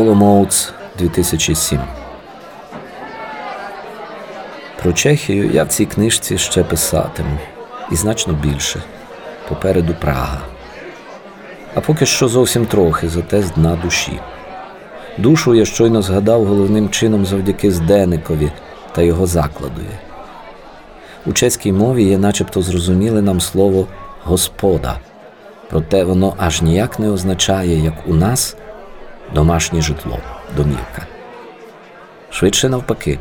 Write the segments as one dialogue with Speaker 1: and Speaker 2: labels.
Speaker 1: Оломоуц 2007 Про Чехію я в цій книжці ще писатиму і значно більше. Попереду Прага. А поки що зовсім трохи, зате з дна душі. Душу я щойно згадав головним чином завдяки Зденикові та його закладові. У чеській мові є начебто зрозуміле нам слово господа, проте воно аж ніяк не означає, як у нас, домашнє житло, домівка. Швидше навпаки,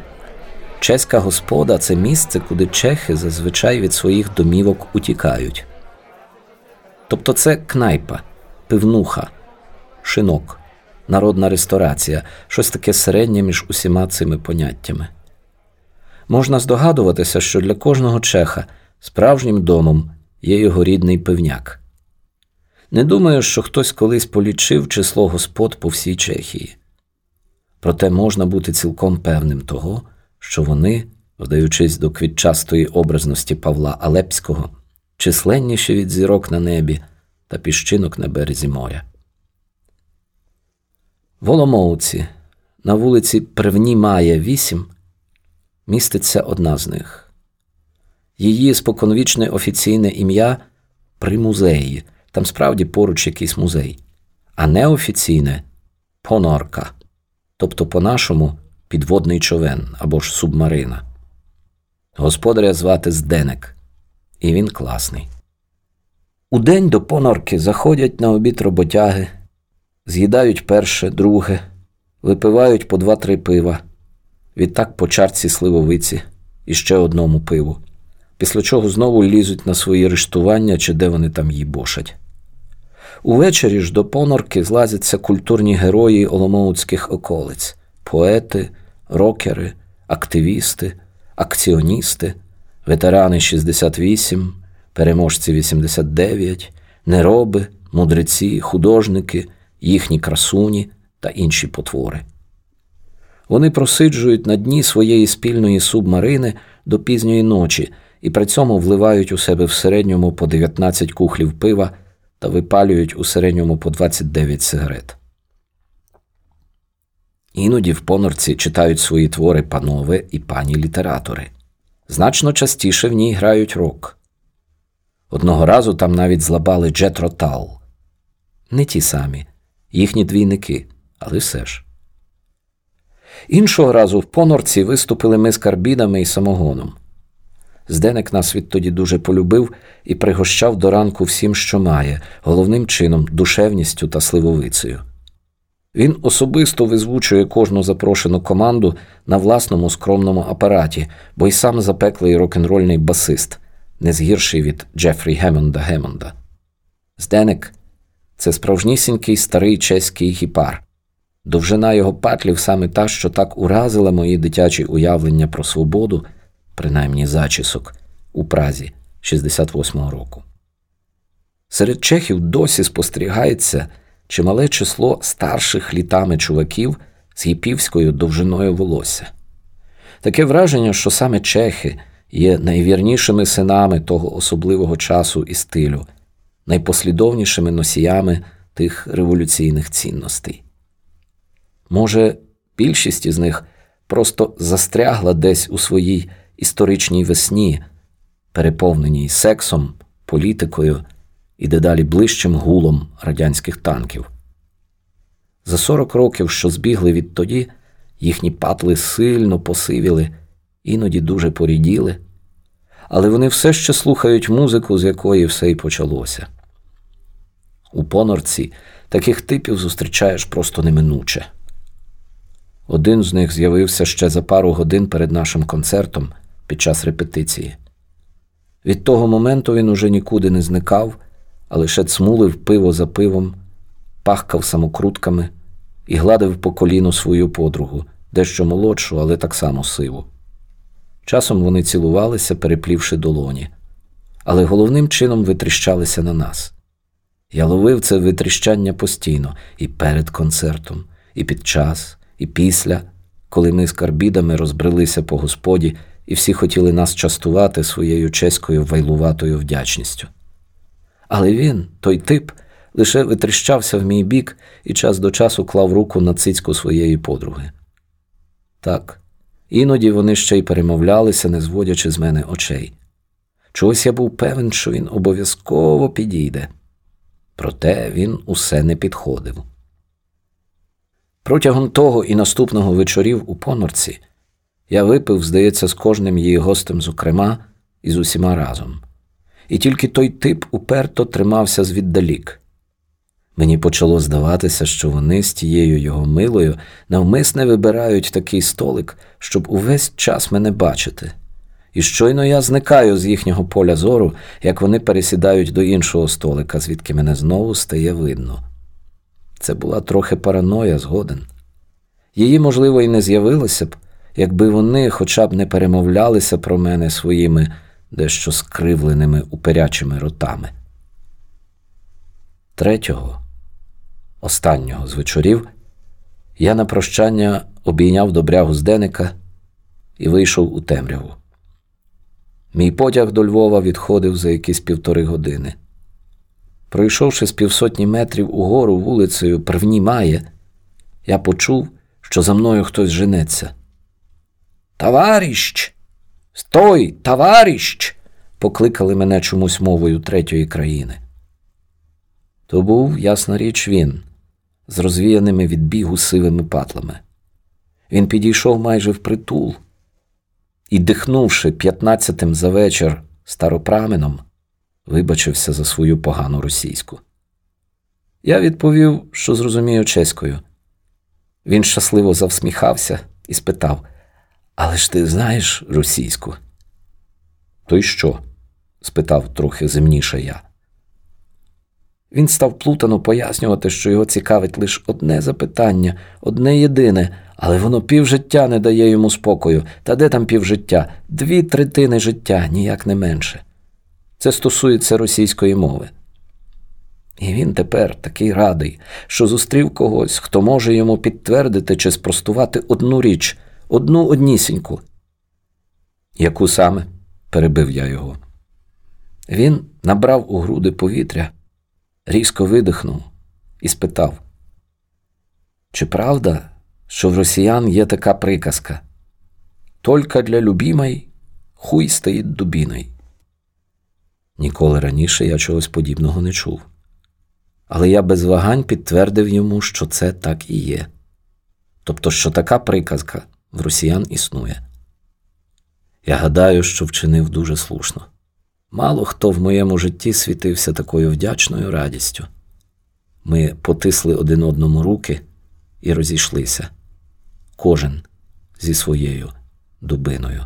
Speaker 1: чеська господа це місце, куди чехи зазвичай від своїх домівок утікають. Тобто це кнайпа, пивнуха, шинок, народна ресторація, щось таке середнє між усіма цими поняттями. Можна здогадуватися, що для кожного чеха справжнім домом є його рідний пивняк. Не думаю, що хтось колись полічив число господ по всій Чехії. Проте можна бути цілком певним того, що вони, вдаючись до квітчастої образності Павла Алепського, численніші від зірок на небі та піщинок на березі моря. В Оломоуці на вулиці Привні Має 8 міститься одна з них. Її споконвічне офіційне ім'я при музеї, там справді поруч якийсь музей, а неофіційне понорка, тобто по-нашому підводний човен або ж субмарина. Господаря звати Зденек, і він класний. Удень до понорки заходять на обід роботяги, з'їдають перше, друге, випивають по два-три пива, відтак по чарці сливовиці і ще одному пиву, після чого знову лізуть на свої рештування чи де вони там їбошать. Увечері ж до понорки злазяться культурні герої Оломоуцьких околиць поети, рокери, активісти, акціоністи, ветерани 68, переможці 89, нероби, мудреці, художники, їхні красуні та інші потвори. Вони просиджують на дні своєї спільної субмарини до пізньої ночі і при цьому вливають у себе в середньому по 19 кухлів пива та випалюють у середньому по 29 сигарет. Іноді в понорці читають свої твори панове і пані літератори. Значно частіше в ній грають рок. Одного разу там навіть злабали Джет Ротал. Не ті самі, їхні двійники, але все ж. Іншого разу в понорці виступили ми з карбідами і самогоном. Зденек нас відтоді дуже полюбив і пригощав до ранку всім, що має, головним чином, душевністю та сливовицею. Він особисто визвучує кожну запрошену команду на власному скромному апараті, бо й сам запеклий рок-н-рольний басист, не згірший від Джефрі Гемонда Гемонда. Зденек це справжнісінький старий чеський гіпар. Довжина його патлів саме та, що так уразила мої дитячі уявлення про свободу, принаймні зачісок, у Празі 68-го року. Серед чехів досі спостерігається чимале число старших літами чуваків з гіпівською довжиною волосся. Таке враження, що саме чехи є найвірнішими синами того особливого часу і стилю, найпослідовнішими носіями тих революційних цінностей. Може, більшість із них просто застрягла десь у своїй історичній весні, переповненій сексом, політикою і дедалі ближчим гулом радянських танків. За 40 років, що збігли відтоді, їхні патли сильно посивіли, іноді дуже поріділи, але вони все ще слухають музику, з якої все й почалося. У понорці таких типів зустрічаєш просто неминуче. Один з них з'явився ще за пару годин перед нашим концертом під час репетиції. Від того моменту він уже нікуди не зникав, а лише цмулив пиво за пивом, пахкав самокрутками і гладив по коліну свою подругу, дещо молодшу, але так само сиву. Часом вони цілувалися, переплівши долоні, але головним чином витріщалися на нас. Я ловив це витріщання постійно і перед концертом, і під час, і після, коли ми з карбідами розбрелися по господі і всі хотіли нас частувати своєю чеською вайлуватою вдячністю. Але він, той тип, лише витріщався в мій бік і час до часу клав руку на цицьку своєї подруги. Так, іноді вони ще й перемовлялися, не зводячи з мене очей. Чогось я був певен, що він обов'язково підійде. Проте він усе не підходив. Протягом того і наступного вечорів у понорці я випив, здається, з кожним її гостем, зокрема, і з усіма разом. І тільки той тип уперто тримався звіддалік. Мені почало здаватися, що вони з тією його милою навмисне вибирають такий столик, щоб увесь час мене бачити. І щойно я зникаю з їхнього поля зору, як вони пересідають до іншого столика, звідки мене знову стає видно. Це була трохи параноя згоден. Її, можливо, і не з'явилося б, якби вони хоча б не перемовлялися про мене своїми дещо скривленими уперячими ротами. Третього, останнього з вечорів, я на прощання обійняв добрягу Зденика і вийшов у темряву. Мій потяг до Львова відходив за якісь півтори години. Пройшовши з півсотні метрів угору вулицею Первнімає, я почув, що за мною хтось женеться. Товаріщ! Стой, товаріщ! покликали мене чомусь мовою третьої країни. То був, ясна річ, він, з розвіяними від бігу сивими патлами. Він підійшов майже впритул і, дихнувши п'ятнадцятим за вечір старопраменом, вибачився за свою погану російську. Я відповів, що зрозумію чеською. Він щасливо завсміхався і спитав: Але ж ти знаєш російську? То й що? спитав трохи земніше я. Він став плутано пояснювати, що його цікавить лише одне запитання, одне єдине, але воно півжиття не дає йому спокою. Та де там півжиття? Дві третини життя, ніяк не менше. Це стосується російської мови. І він тепер такий радий, що зустрів когось, хто може йому підтвердити чи спростувати одну річ, одну однісіньку. Яку саме? перебив я його. Він набрав у груди повітря, різко видихнув і спитав: Чи правда, що в росіян є така приказка? Тільки для любімой хуй стоїть дубіною. Ніколи раніше я чогось подібного не чув. Але я без вагань підтвердив йому, що це так і є. Тобто, що така приказка в росіян існує. Я гадаю, що вчинив дуже слушно. Мало хто в моєму житті світився такою вдячною радістю. Ми потисли один одному руки і розійшлися, кожен зі своєю дубиною.